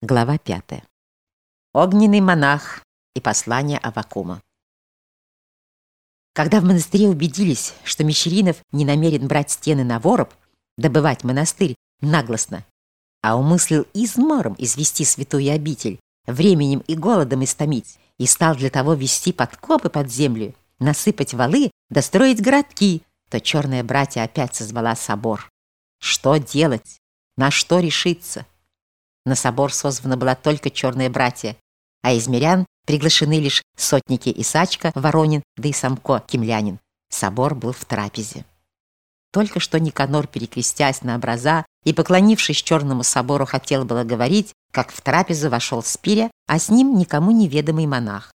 Глава 5. Огненный монах и послание Авакума. Когда в монастыре убедились, что Мещеринов не намерен брать стены на вороб, добывать монастырь наглостно, а умыслил измором извести святую обитель, временем и голодом истомить, и стал для того вести подкопы под землю, насыпать валы, достроить городки, то черная братья опять созвала собор. Что делать? На что решиться? На собор созвана была только черные братья, а из мирян приглашены лишь сотники Исачка, Воронин, да и Самко, Кимлянин. Собор был в трапезе. Только что Никанор, перекрестясь на образа и поклонившись черному собору, хотел было говорить, как в трапезу вошел Спиря, а с ним никому неведомый монах.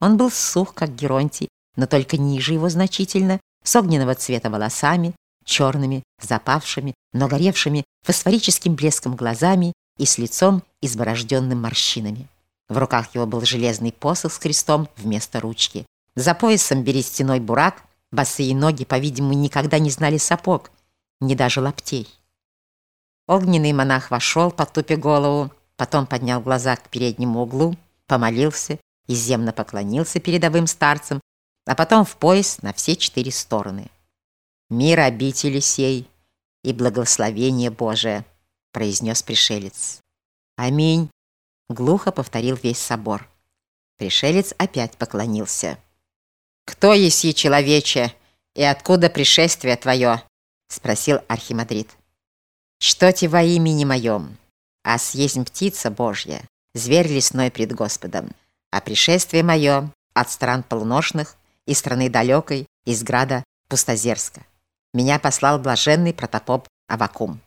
Он был сух, как Геронтий, но только ниже его значительно, с огненного цвета волосами, черными, запавшими, но горевшими фосфорическим блеском глазами и с лицом, изборожденным морщинами. В руках его был железный посох с крестом вместо ручки. За поясом берестяной бурак, босые ноги, по-видимому, никогда не знали сапог, ни даже лаптей. Огненный монах вошел, потупя голову, потом поднял глаза к переднему углу, помолился и земно поклонился передовым старцам, а потом в пояс на все четыре стороны. «Мир обители сей и благословение Божие!» Произнес пришелец. «Аминь!» — глухо повторил весь собор. Пришелец опять поклонился. «Кто еси, человече, и откуда пришествие твое?» — спросил архимандрит. «Что те во имени моем? А съездим птица Божья, зверь лесной пред Господом, а пришествие мое от стран полуношных, из страны далекой, из града Пустозерска. Меня послал блаженный протопоп Авакум.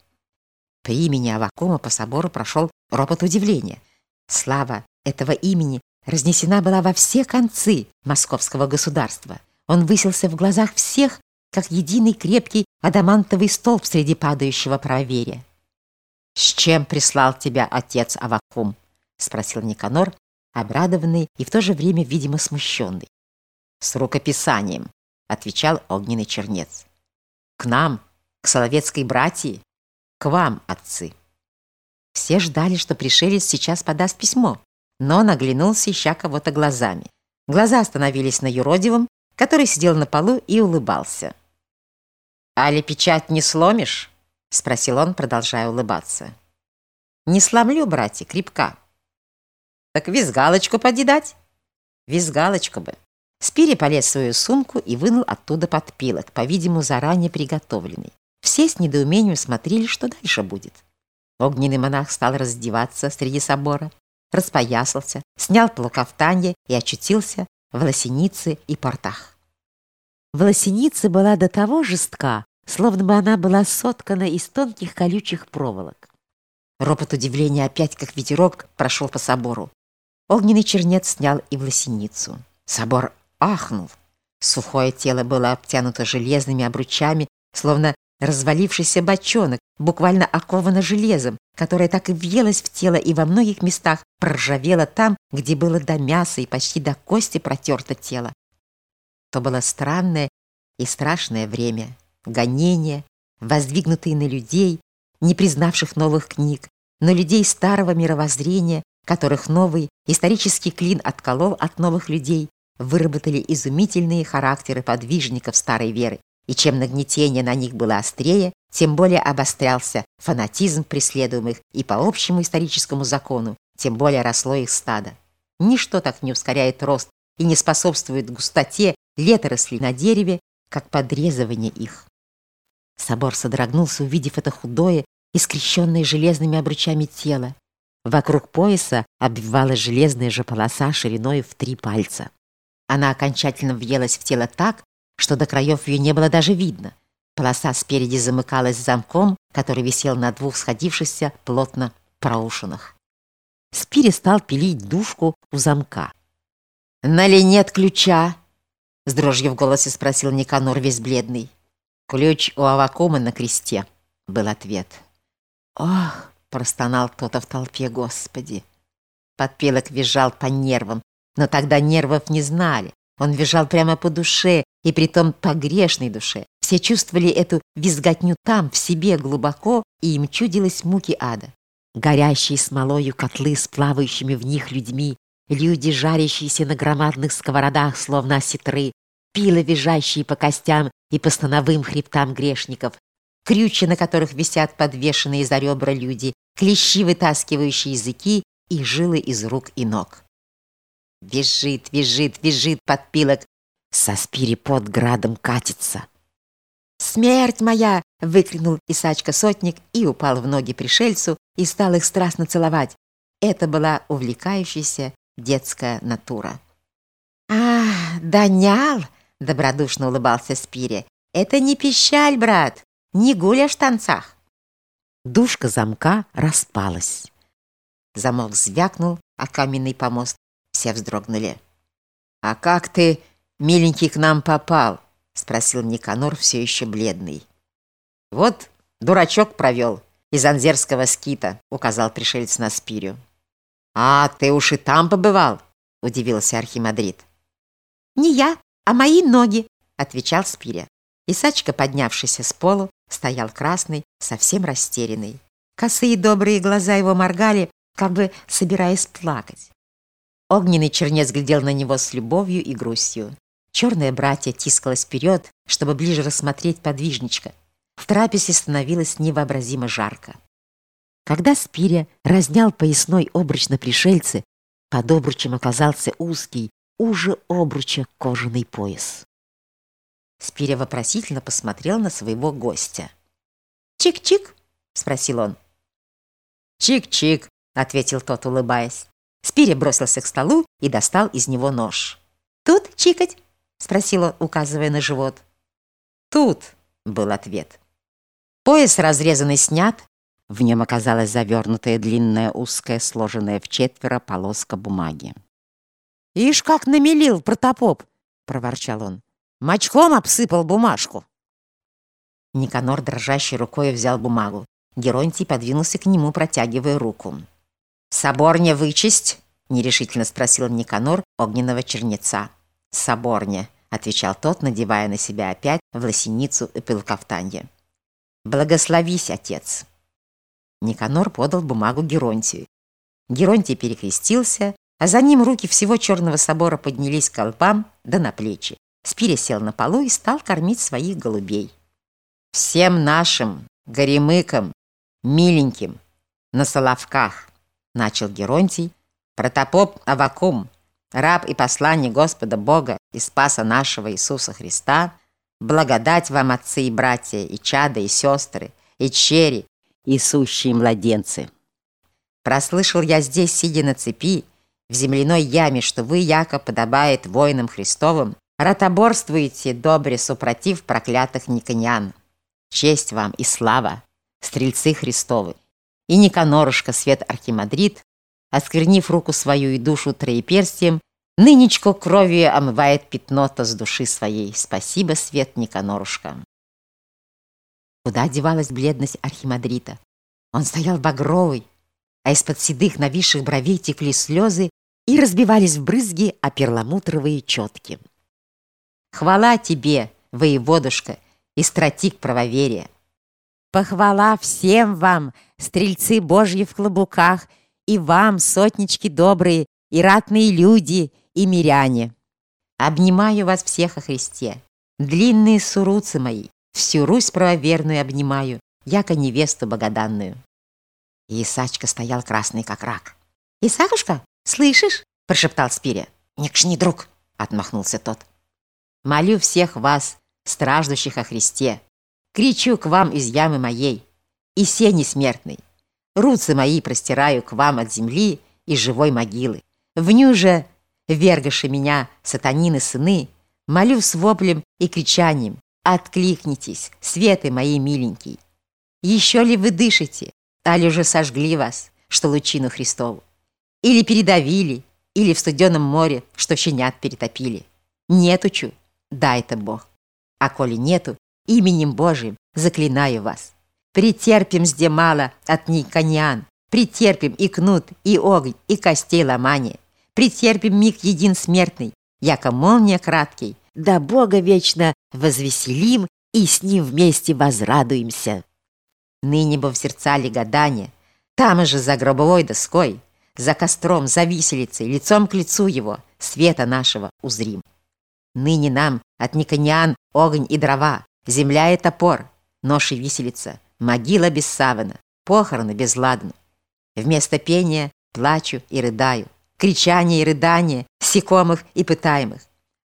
При имени Авакума по собору прошел ропот удивления. Слава этого имени разнесена была во все концы московского государства. Он высился в глазах всех, как единый крепкий адамантовый столб среди падающего правоверия. «С чем прислал тебя отец Авакум?» — спросил Никанор, обрадованный и в то же время, видимо, смущенный. «С рукописанием», — отвечал огненный чернец. «К нам, к Соловецкой братьи?» К вам, отцы». Все ждали, что пришелец сейчас подаст письмо, но он оглянулся, ища кого-то глазами. Глаза остановились на юродивом, который сидел на полу и улыбался. «Али печать не сломишь?» — спросил он, продолжая улыбаться. «Не сломлю, братья, крепка». «Так визгалочку поди дать?» «Визгалочку бы». Спири полез в свою сумку и вынул оттуда подпилок, по-видимому, заранее приготовленный. Все с недоумением смотрели, что дальше будет. Огненный монах стал раздеваться среди собора, распоясался, снял полукафтанье и очутился в лосенице и портах. Волосеница была до того жестка, словно бы она была соткана из тонких колючих проволок. Ропот удивления опять, как ветерок, прошел по собору. Огненный чернец снял и власеницу. Собор ахнул. Сухое тело было обтянуто железными обручами, словно Развалившийся бочонок, буквально оковано железом, которое так и въелось в тело и во многих местах проржавело там, где было до мяса и почти до кости протерто тело. То было странное и страшное время. Гонения, воздвигнутые на людей, не признавших новых книг, но людей старого мировоззрения, которых новый исторический клин отколол от новых людей, выработали изумительные характеры подвижников старой веры. И чем нагнетение на них было острее, тем более обострялся фанатизм преследуемых, и по общему историческому закону, тем более росло их стадо. Ничто так не ускоряет рост и не способствует густоте леторослей на дереве, как подрезывание их. Собор содрогнулся, увидев это худое и скрещенное железными обручами тело. Вокруг пояса обвивалась железная же полоса шириной в три пальца. Она окончательно въелась в тело так, что до краев ее не было даже видно. Полоса спереди замыкалась замком, который висел на двух сходившихся плотно проушинах. Спири стал пилить душку у замка. «Нали нет ключа?» — с дрожью в голосе спросил Никанор весь бледный. «Ключ у Авакума на кресте», — был ответ. «Ох!» — простонал кто-то в толпе, Господи! Подпелок визжал по нервам, но тогда нервов не знали. Он визжал прямо по душе, и притом по грешной душе. Все чувствовали эту визготню там, в себе, глубоко, и им чудилось муки ада. горящие смолою котлы с плавающими в них людьми, люди, жарящиеся на громадных сковородах, словно осетры, пилы, визжащие по костям и по становым хребтам грешников, крючи, на которых висят подвешенные за ребра люди, клещи, вытаскивающие языки и жилы из рук и ног. Визжит, визжит, визжит подпилок, со спири под градом катится. «Смерть моя!» — выкрикнул Исачка-сотник и упал в ноги пришельцу и стал их страстно целовать. Это была увлекающаяся детская натура. «А, донял!» — добродушно улыбался Спири. «Это не пищаль, брат, не гуля в штанцах!» Душка замка распалась. Замок звякнул, а каменный помост все вздрогнули. «А как ты, миленький, к нам попал?» — спросил Никанор, все еще бледный. «Вот дурачок провел из анзерского скита», — указал пришелец на Спирю. «А, ты уж и там побывал?» — удивился Архимадрид. «Не я, а мои ноги», — отвечал Спиря. Исачка, поднявшийся с полу, стоял красный, совсем растерянный. Косые добрые глаза его моргали, как бы собираясь плакать. Огненный чернец глядел на него с любовью и грустью. Черное братье тискалось вперед, чтобы ближе рассмотреть подвижничка. В трапезе становилось невообразимо жарко. Когда Спиря разнял поясной обруч на пришельце, под обручем оказался узкий, уже обруча кожаный пояс. Спиря вопросительно посмотрел на своего гостя. «Чик-чик?» — спросил он. «Чик-чик», — ответил тот, улыбаясь. Спиря бросился к столу и достал из него нож. «Тут чикать?» — спросил он, указывая на живот. «Тут», — был ответ. Пояс разрезанный снят, в нем оказалась завернутая длинная узкая, сложенная в четверо полоска бумаги. «Ишь, как намелил протопоп!» — проворчал он. «Мочком обсыпал бумажку!» Никанор дрожащей рукой взял бумагу. Геронтий подвинулся к нему, протягивая руку. «Соборня вычесть?» — нерешительно спросил Никанор огненного чернеца. «Соборня», — отвечал тот, надевая на себя опять власеницу и пылкафтанье. «Благословись, отец!» Никанор подал бумагу Геронтию. Геронтий перекрестился, а за ним руки всего Черного собора поднялись к колбам да на плечи. Спиря сел на полу и стал кормить своих голубей. «Всем нашим, горемыкам, миленьким, на соловках!» начал Геронтий, протопоп Авакум, раб и посланник Господа Бога и Спаса нашего Иисуса Христа, благодать вам, отцы и братья, и чада, и сестры, и чери, и сущие младенцы. Прослышал я здесь, сидя на цепи, в земляной яме, что вы, яко подобает воинам Христовым, ротоборствуете добре супротив проклятых никонян. Честь вам и слава, стрельцы Христовы и Никанорушка Свет Архимадрид, осквернив руку свою и душу троеперстием, нынечко кровью омывает пятно-то с души своей. Спасибо, Свет Никанорушка. Куда девалась бледность Архимадрита? Он стоял багровый, а из-под седых нависших бровей текли слезы и разбивались в брызги о перламутровые четки. Хвала тебе, воеводушка, и стратик правоверия! Похвала всем вам, стрельцы Божьи в клобуках, и вам, сотнички добрые, и ратные люди, и миряне. Обнимаю вас всех о Христе. Длинные суруцы мои, всю Русь правоверную обнимаю, яко невесту богоданную. Исачка стоял красный, как рак. «Исакушка, слышишь?» – прошептал Спиря. «Никшни, друг!» – отмахнулся тот. «Молю всех вас, страждущих о Христе, Кричу к вам из ямы моей, и сени смертный. Руцы мои простираю к вам от земли и живой могилы. В ню же, вергаши меня, сатанины сыны, молю с воплем и кричанием, откликнитесь, светы мои миленькие. Еще ли вы дышите, али уже сожгли вас, что лучину Христову? Или передавили, или в студеном море, что щенят перетопили? Нетучу, да это Бог. А коли нету, Именем Божиим заклинаю вас. Претерпим сде мало от никонян, претерпим и кнут, и огонь, и костей ломание. Претерпим миг един смертный, яко молния краткий, да Бога вечно возвеселим и с Ним вместе возрадуемся. Ныне бы в сердца ли гадания, Там же за гробовой доской, за костром, за виселицей, лицом к лицу его, света нашего узрим. Ныне нам от Никониан огонь и дрова, земля и топор, нож и виселица, могила без савана, похороны безладно. Вместо пения плачу и рыдаю, кричание и рыдание секомых и пытаемых,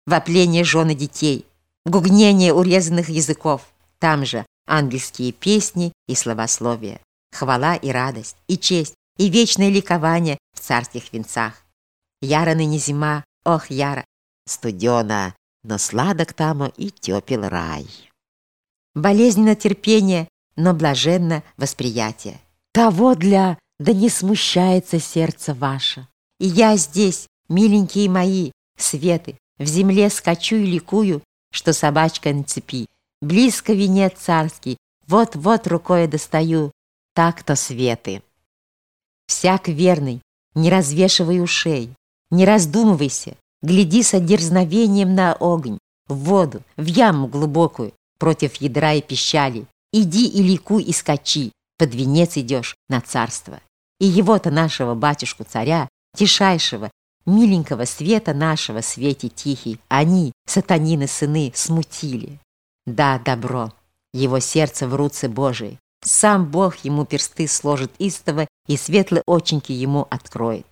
вопление жены детей, гугнение урезанных языков, там же ангельские песни и словословия, хвала и радость, и честь, и вечное ликование в царских венцах. Яра ныне зима, ох, яра, студена, но сладок тамо и тепел рай. Болезненно терпение, но блаженно восприятие. Того для, да не смущается сердце ваше. И я здесь, миленькие мои, светы, в земле скачу и ликую, что собачка на цепи. Близко венец царский, вот-вот рукой достаю, так-то светы. Всяк верный, не развешивай ушей, не раздумывайся, гляди с одерзновением на огонь, в воду, в яму глубокую, против ядра и пищали. Иди и ликуй и скачи, под венец идешь на царство. И его-то нашего батюшку-царя, тишайшего, миленького света нашего свете тихий, они, сатанины сыны, смутили. Да, добро, его сердце в руце Божией, сам Бог ему персты сложит истово и светлые оченьки ему откроет.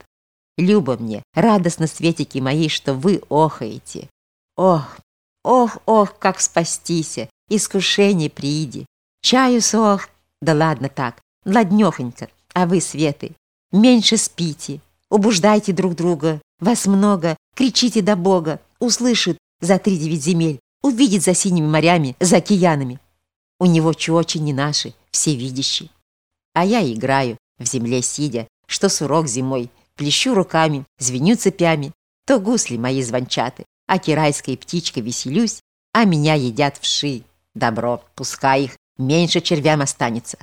Любо мне, радостно светики мои, что вы охаете. Ох, ох, ох, как спастися, искушение прииди. Чаю сох, да ладно так, ладнёхонько, а вы, Светы, меньше спите, убуждайте друг друга, вас много, кричите до Бога, услышит за три девять земель, увидит за синими морями, за океанами. У него чуочи не наши, всевидящий. А я играю, в земле сидя, что сурок зимой, плещу руками, звеню цепями, то гусли мои звончаты, а кирайской птичкой веселюсь, а меня едят вши. Добро, пускай их, меньше червям останется.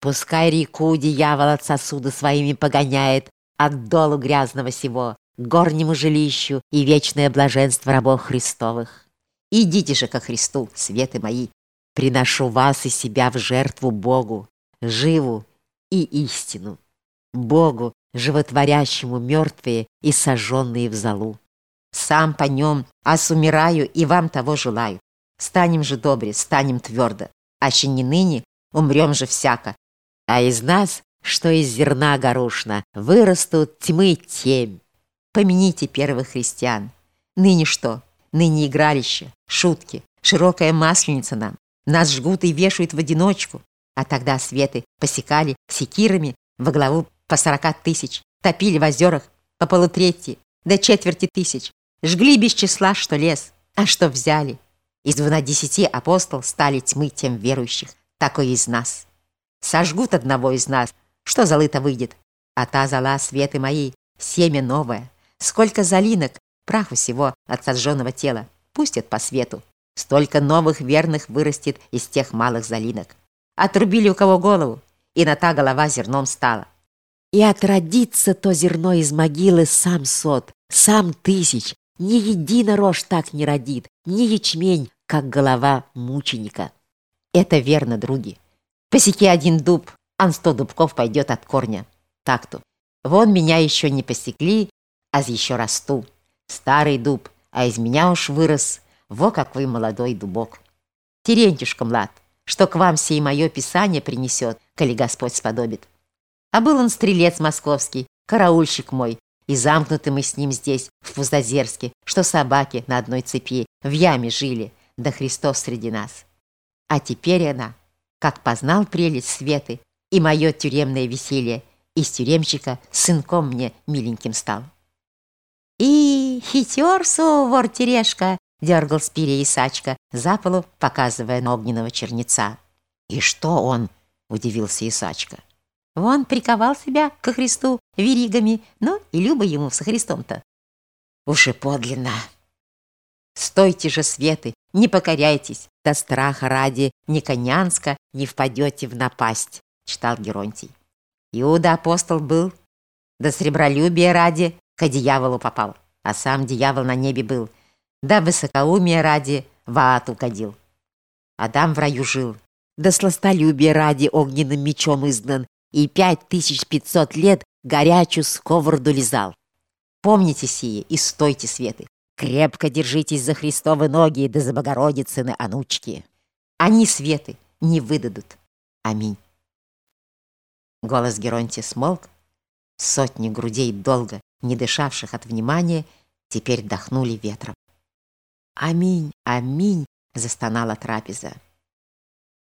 Пускай реку дьявол от сосуда своими погоняет, от долу грязного сего, горнему жилищу и вечное блаженство рабов Христовых. Идите же ко Христу, светы мои, Приношу вас и себя в жертву Богу, живу и истину. Богу, животворящему мертвые и сожженные в залу. Сам по нем, а сумираю и вам того желаю. Станем же добре, станем твердо, аще не ныне, умрем же всяко. А из нас, что из зерна горошна, вырастут тьмы темь. Помяните первых христиан. Ныне что? Ныне игралище, шутки, широкая масленица нам. Нас жгут и вешают в одиночку. А тогда светы посекали секирами во главу по сорока тысяч, топили в озерах по полутрети до четверти тысяч, жгли без числа, что лес, а что взяли. Из двунадесяти апостол стали тьмы тем верующих, такой из нас. Сожгут одного из нас, что золыто выйдет, а та зола светы мои, семя новое. Сколько залинок, праху всего от сожженного тела, пустят по свету. Столько новых верных вырастет из тех малых залинок. Отрубили у кого голову, и на та голова зерном стала. И отродится то зерно из могилы сам сот, сам тысяч. Ни едино рожь так не родит, ни ячмень, как голова мученика. Это верно, други. Посеки один дуб, ан сто дубков пойдет от корня. Так-то. Вон меня еще не посекли, а еще расту. Старый дуб, а из меня уж вырос во какой молодой дубок! Терентюшка, млад, что к вам сей мое писание принесет, коли Господь сподобит. А был он стрелец московский, караульщик мой, и замкнуты мы с ним здесь, в Пуздозерске, что собаки на одной цепи в яме жили, да Христос среди нас. А теперь она, как познал прелесть Светы и мое тюремное веселье, из тюремщика сынком мне миленьким стал. И хитер вор терешка, дергал спири Исачка за полу, показывая на огненного черница. «И что он?» — удивился Исачка. «Вон приковал себя ко Христу веригами, ну и люба ему со Христом-то». «Уж и подлинно!» «Стойте же, Светы, не покоряйтесь, до страха ради ни Конянска не впадете в напасть», — читал Геронтий. Иуда апостол был, до сребролюбия ради к дьяволу попал, а сам дьявол на небе был — да высокоумия ради в ад угодил. Адам в раю жил, да сластолюбия ради огненным мечом изгнан, и пять тысяч пятьсот лет горячую сковороду лизал. Помните сие и стойте, Светы. Крепко держитесь за Христовы ноги да за Богородицыны анучки. Они, Светы, не выдадут. Аминь. Голос Геронтия смолк. Сотни грудей, долго не дышавших от внимания, теперь дохнули ветром. «Аминь, аминь!» — застонала трапеза.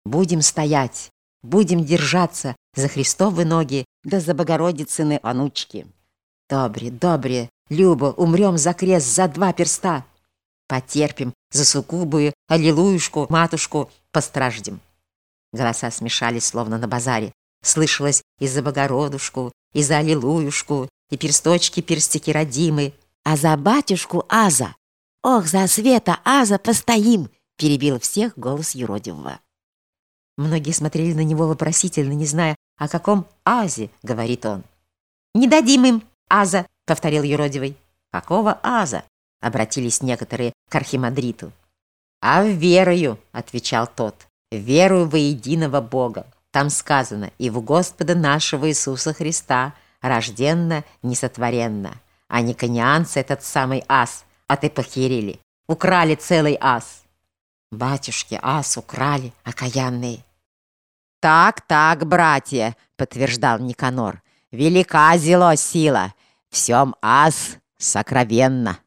«Будем стоять, будем держаться за Христовы ноги да за Богородицыны анучки. Добре, добре, Люба, умрем за крест за два перста. Потерпим за суккубую, аллилуюшку, матушку, постраждем». Голоса смешались, словно на базаре. Слышалось и за Богородушку, и за Аллилуюшку, и персточки-перстики родимы. А за батюшку Аза, ох, за света Аза постоим, перебил всех голос юродивого. Многие смотрели на него вопросительно, не зная, о каком Азе говорит он. «Не дадим им Аза», — повторил юродивый. «Какого Аза?» — обратились некоторые к архимандриту. «А верою», — отвечал тот, — «верую во единого Бога, там сказано, и в Господа нашего Иисуса Христа, рожденно, несотворенно. А никонианцы этот самый ас, а ты похерили. Украли целый ас. Батюшки, ас украли, окаянные. «Так, так, братья», — подтверждал Никанор, — «велика зело сила, всем ас сокровенно».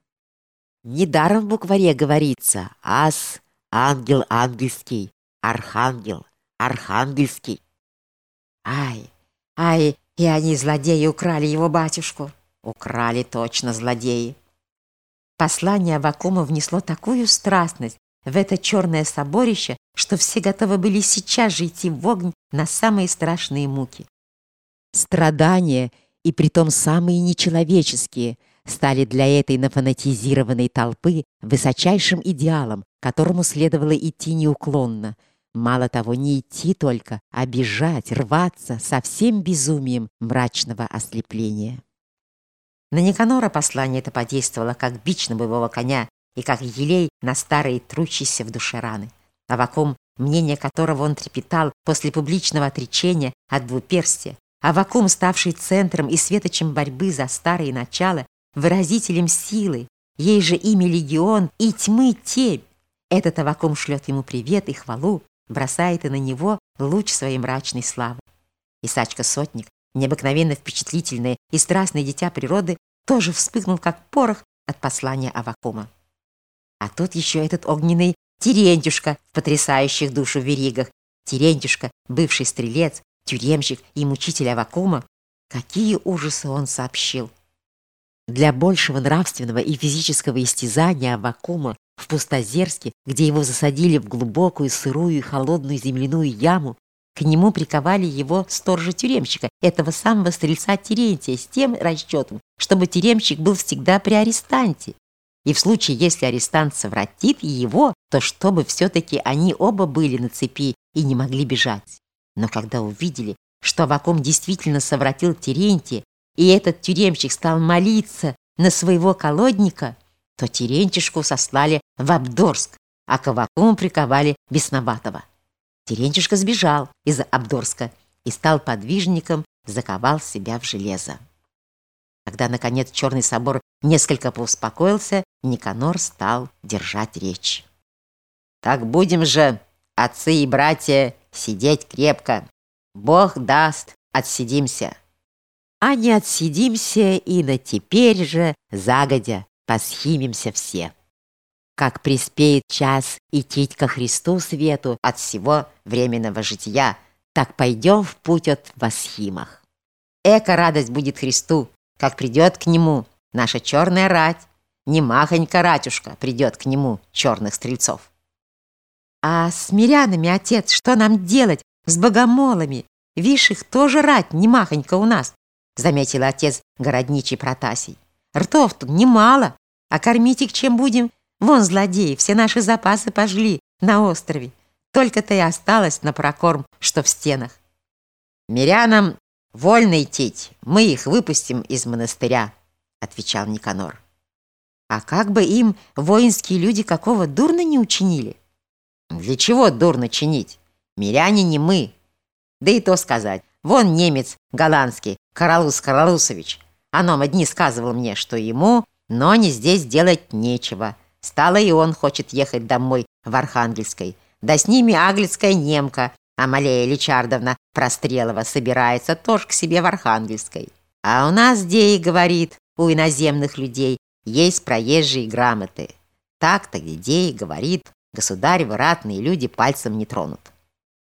Недаром в букваре говорится «ас, ангел ангельский, архангел, архангельский. Ай, ай, и они, злодеи, украли его батюшку. Украли точно злодеи. Послание Авакума внесло такую страстность в это черное соборище, что все готовы были сейчас же идти в огонь на самые страшные муки. Страдания, и притом самые нечеловеческие, стали для этой нафанатизированной толпы высочайшим идеалом, которому следовало идти неуклонно – Мало того, не идти только, а бежать, рваться со всем безумием мрачного ослепления. На Никанора послание это подействовало, как бич на боевого коня и как елей на старые трущиеся в душе раны. Авакум, мнение которого он трепетал после публичного отречения от двуперстия, Авакум, ставший центром и светочем борьбы за старые начала, выразителем силы, ей же имя легион и тьмы темь. Этот Авакум шлет ему привет и хвалу, бросает и на него луч своей мрачной славы. Исачка Сотник, необыкновенно впечатлительное и страстное дитя природы, тоже вспыхнул, как порох от послания Авакума. А тут еще этот огненный Терентюшка в потрясающих душу веригах. Терентюшка, бывший стрелец, тюремщик и мучитель Авакума. Какие ужасы он сообщил. Для большего нравственного и физического истязания Авакума в Пустозерске, где его засадили в глубокую, сырую и холодную земляную яму, к нему приковали его сторожа-тюремщика, этого самого стрельца Терентия, с тем расчетом, чтобы тюремщик был всегда при арестанте. И в случае, если арестант совратит его, то чтобы все-таки они оба были на цепи и не могли бежать. Но когда увидели, что Авакум действительно совратил Терентия, и этот тюремщик стал молиться на своего колодника, то Терентишку сослали в Абдорск, а к Авакуму приковали Бесноватого. Терентишка сбежал из Абдорска и стал подвижником, заковал себя в железо. Когда, наконец, Черный собор несколько поуспокоился, Никанор стал держать речь. «Так будем же, отцы и братья, сидеть крепко. Бог даст, отсидимся. А не отсидимся и на теперь же загодя посхимимся все. Как приспеет час идти ко Христу свету от всего временного жития, так пойдем в путь от восхимах. Эка радость будет Христу, как придет к Нему наша черная рать, не махонька ратюшка придет к Нему черных стрельцов. А с мирянами, отец, что нам делать с богомолами? Вишь, их тоже рать не махонька у нас, заметил отец городничий Протасий. Ртов тут немало, а кормить их чем будем? Вон злодеи, все наши запасы пожгли на острове. Только-то и осталось на прокорм, что в стенах. Мирянам вольно идти, мы их выпустим из монастыря, отвечал Никанор. А как бы им воинские люди какого дурно не учинили? Для чего дурно чинить? Миряне не мы. Да и то сказать, Вон немец голландский, Каралус Каралусович. Оном одни сказывал мне, что ему, но не здесь делать нечего. Стало и он хочет ехать домой в Архангельской. Да с ними аглицкая немка, Амалея Личардовна Прострелова, собирается тоже к себе в Архангельской. А у нас, где и говорит, у иноземных людей есть проезжие грамоты. Так-то, где и говорит, государевы ратные люди пальцем не тронут.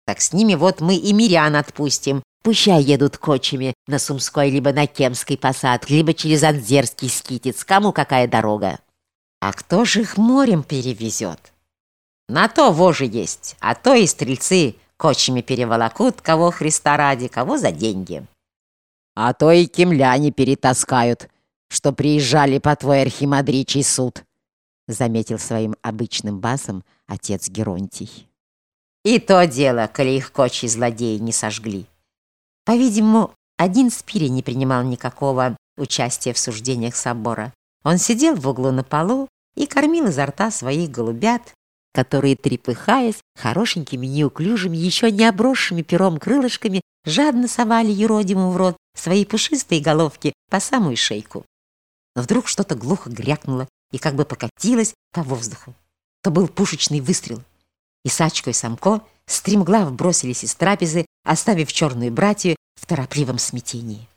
Так с ними вот мы и мирян отпустим. Пущай едут кочами на Сумской либо на Кемской посад, либо через Анзерский скитец, кому какая дорога. А кто же их морем перевезет? На то вожи есть, а то и стрельцы кочами переволокут, кого Христа ради, кого за деньги. А то и кемляне перетаскают, что приезжали по твой архимадричий суд, заметил своим обычным басом отец Геронтий. И то дело, коли их кочи злодеи не сожгли. По-видимому, один Спири не принимал никакого участия в суждениях собора. Он сидел в углу на полу и кормил изо рта своих голубят, которые, трепыхаясь, хорошенькими, неуклюжими, еще не обросшими пером крылышками, жадно совали Еродиму в рот свои пушистые головки по самую шейку. Но вдруг что-то глухо грякнуло и как бы покатилось по воздуху. То был пушечный выстрел — и Сачко, и Самко стремглав бросились из трапезы, оставив черную братью в торопливом смятении.